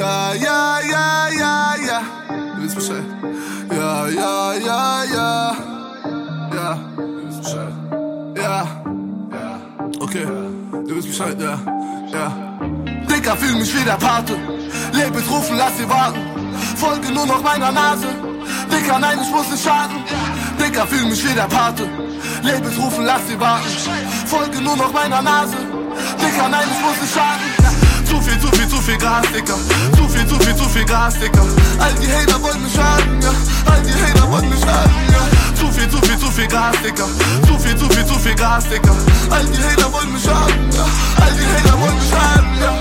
Ja, ja, ja, ja, ja. Du wisst Bescheid. Ja, ja, ja, ja. Ja, du wisst Bescheid. Ja, ja. Okay, du wisst Bescheid, ja, ja. Dicker, fühl mich wie der Pate. Labels rufen, lass sie warten. Folge nur noch meiner Nase. Dicker, nein, ich muss nicht schaden. Dicker, fühl mich wie der Pate. Labels rufen, lass sie warten. Folge nur noch meiner Nase. Dicker, nein, ich muss nicht schaden. Viel, zu viel, zu viel Gas, Dicker. Zu viel, zu viel, zu viel Gas, Dicker. All die Hater wollen mich schaden, ja. All die Hater wollen mich schaden, ja. Zu viel, zu viel, zu viel Gas, Dicker. Zu viel, zu viel, zu viel Gas, Dicker. All die Hater wollen mich schaden, ja. All die Hater wollen mich schaden, ja.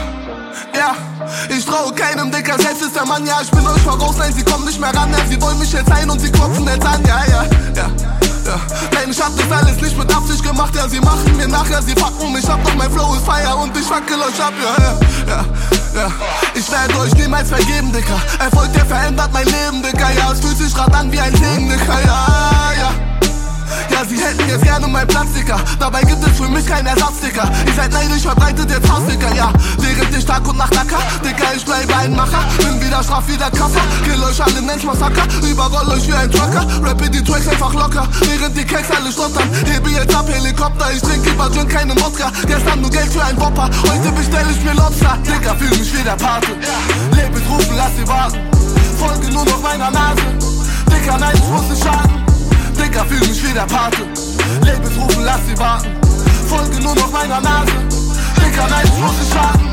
Ja, ich traue keinem Dicker, selbst ist der Mann, ja, ich bin euch voraus, nein, sie kommen nicht mehr ran, ja, sie wollen mich jetzt ein und sie klopfen jetzt an, ja, ja, ja, ja. Nein, ich hab das alles nicht mit Absicht gemacht, ja, sie machen mir nachher, sie fucken mich ab, doch mein Flow ist Feier und ich wackel euch ab, ja, ja, ja. Ich werde euch niemals vergeben, Dicker, Erfolg, der verändert mein Leben, Dicker, ja, es fühlt sich grad an wie ein Segen, Dicker, ja. Hätten jetzt gerne mein Platz, Dicker. Dabei gibt es für mich keinen Ersatz, Dicker. Ihr seid neidisch, verbreitet jetzt Dicker, ja. Während ich Tag und Nacht acker, Dicker, ich bleibe ein Macher. Bin wieder straff wie der Kaffer. Kill euch alle, nennt's Massaker. Überroll euch wie ein Trucker. Rappe die Tracks einfach locker. Während die Keks alle stottern. Hebe jetzt ab, Helikopter. Ich trink lieber Gin, keine Wodka. Gestern nur Geld für ein Wopper. Heute bestell ich mir Lobster. Dicker, fühl mich wie der Pate. Labels rufen, lass sie warten. Folge nur noch meiner Nase. Dicker, nein, ich muss nicht schaden. Dicker, fühl mich wie der Pate. Labels rufen, lass sie warten. Folge nur noch meiner Nase. Dicker, nein, ich muss nicht schaden.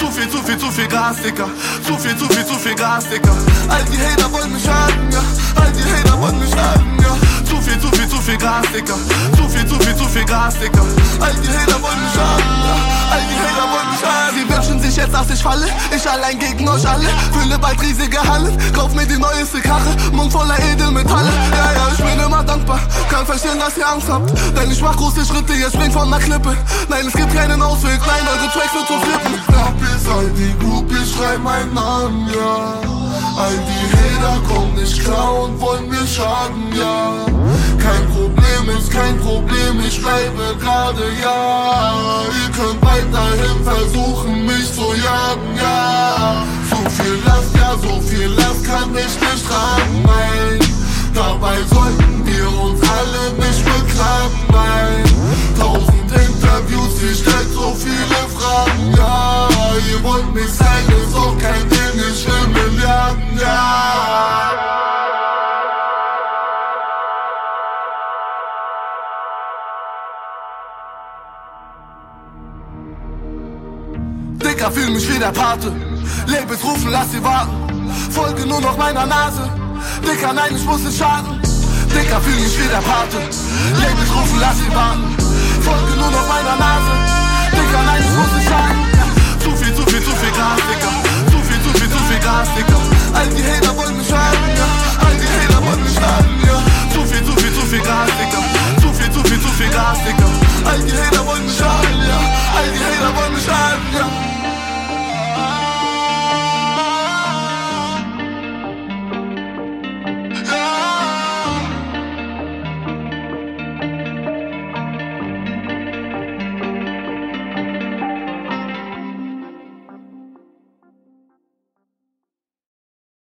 Zu viel, zu viel, zu viel Gas, Dicker. Zu viel, zu viel, zu viel Gas, Dicker. All die Hater wollen mich schaden, ja. All die Hater wollen mich schaden, ja. Zu viel, zu viel, zu viel Gas, Dicker. Zu viel, zu viel, zu viel Gas, Dicker. All die Hater wollen mich schaden, ja. All die Hater wollen mich schaden. Sie wünschen sich jetzt, dass ich falle. Ich allein gegen euch alle. Fülle bald riesige Hallen. Kauf mir die neueste Karre. Mund voller Edelmetalle. Ja, ja, ich bin immer dankbar. Kann verstehen, dass ihr Angst habt. Denn ich mach große Schritte, ihr springt von der Klippe. Nein, es gibt keinen Ausweg. Nein, eure Tracks sind zum Flippen. Ja. Bis all die Groupies schreiben meinen Namen, ja. All die Hater kommen nicht klar und wollen mir schaden, ja. Kein Problem ist kein Problem, ich bleibe gerade, ja. Ihr könnt weiterhin versuchen, mich zu jagen, ja. So viel Last, ja, so viel Last kann ich nicht Dicker, fühl mich wie der Pate. Labels rufen, lass sie warten. Folge nur noch meiner Nase. Dicker, nein, ich muss nicht schaden. Dicker, fühl mich wie der Pate. Labels rufen, lass sie warten. Folge nur noch meiner Nase. Dicker, nein, ich